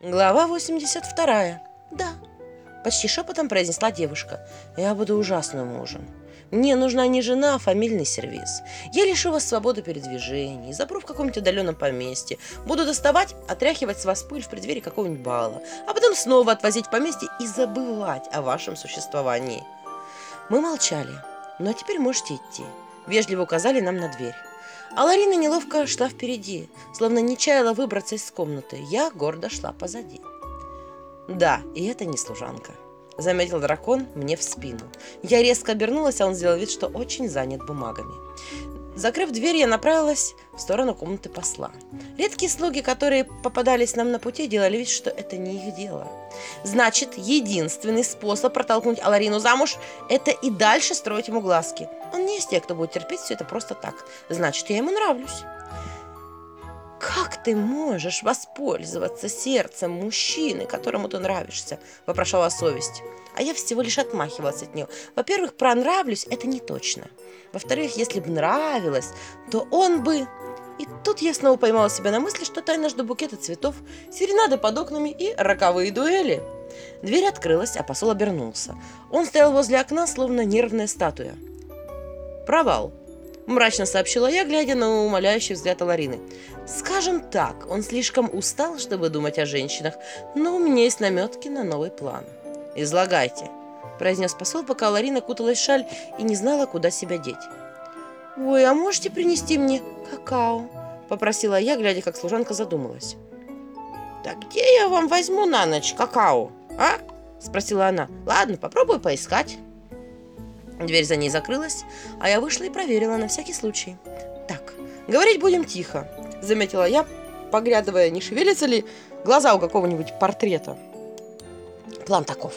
Глава 82. Да. Почти шепотом произнесла девушка. Я буду ужасным мужем. Мне нужна не жена, а фамильный сервис. Я лишу вас свободы передвижений, запру в каком-нибудь отдаленном поместье, буду доставать, отряхивать с вас пыль в преддверии какого-нибудь бала, а потом снова отвозить в поместье и забывать о вашем существовании. Мы молчали. Ну а теперь можете идти. Вежливо указали нам на дверь. А Ларина неловко шла впереди, словно не чаяла выбраться из комнаты. Я гордо шла позади. Да, и это не служанка. Заметил дракон мне в спину. Я резко обернулась, а он сделал вид, что очень занят бумагами. Закрыв дверь, я направилась в сторону комнаты посла. Редкие слуги, которые попадались нам на пути, делали вид, что это не их дело. Значит, единственный способ протолкнуть Аларину замуж – это и дальше строить ему глазки. Он не из тех, кто будет терпеть все это просто так. Значит, я ему нравлюсь. «Как ты можешь воспользоваться сердцем мужчины, которому ты нравишься?» – вопрошала совесть. А я всего лишь отмахивалась от нее. Во-первых, про «нравлюсь» – это не точно. Во-вторых, если бы нравилось, то он бы... И тут я снова поймала себя на мысли, что тайна жду букета цветов, серенады под окнами и роковые дуэли. Дверь открылась, а посол обернулся. Он стоял возле окна, словно нервная статуя. «Провал», – мрачно сообщила я, глядя на умоляющий взгляд Аларины. «Скажем так, он слишком устал, чтобы думать о женщинах, но у меня есть наметки на новый план». «Излагайте», – произнес посол, пока Ларина куталась в шаль и не знала, куда себя деть. «Ой, а можете принести мне какао?» – попросила я, глядя, как служанка задумалась. «Да где я вам возьму на ночь какао, а?» – спросила она. «Ладно, попробую поискать». Дверь за ней закрылась, а я вышла и проверила на всякий случай. «Так, говорить будем тихо», – заметила я, поглядывая, не шевелятся ли глаза у какого-нибудь портрета. План таков.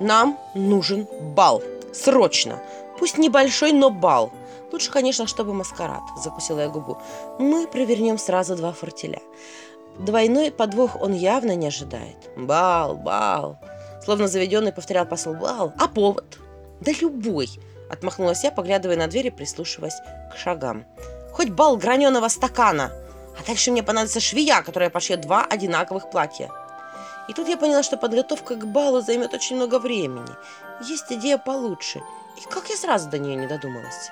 Нам нужен бал. Срочно. Пусть небольшой, но бал. Лучше, конечно, чтобы маскарад, закусила я губу. Мы провернем сразу два фортеля. Двойной подвох он явно не ожидает. Бал, бал. Словно заведенный повторял посол бал. А повод? Да любой. Отмахнулась я, поглядывая на дверь и прислушиваясь к шагам. Хоть бал граненого стакана. А дальше мне понадобится швея, которая пошьет два одинаковых платья. И тут я поняла, что подготовка к балу займет очень много времени. Есть идея получше. И как я сразу до нее не додумалась?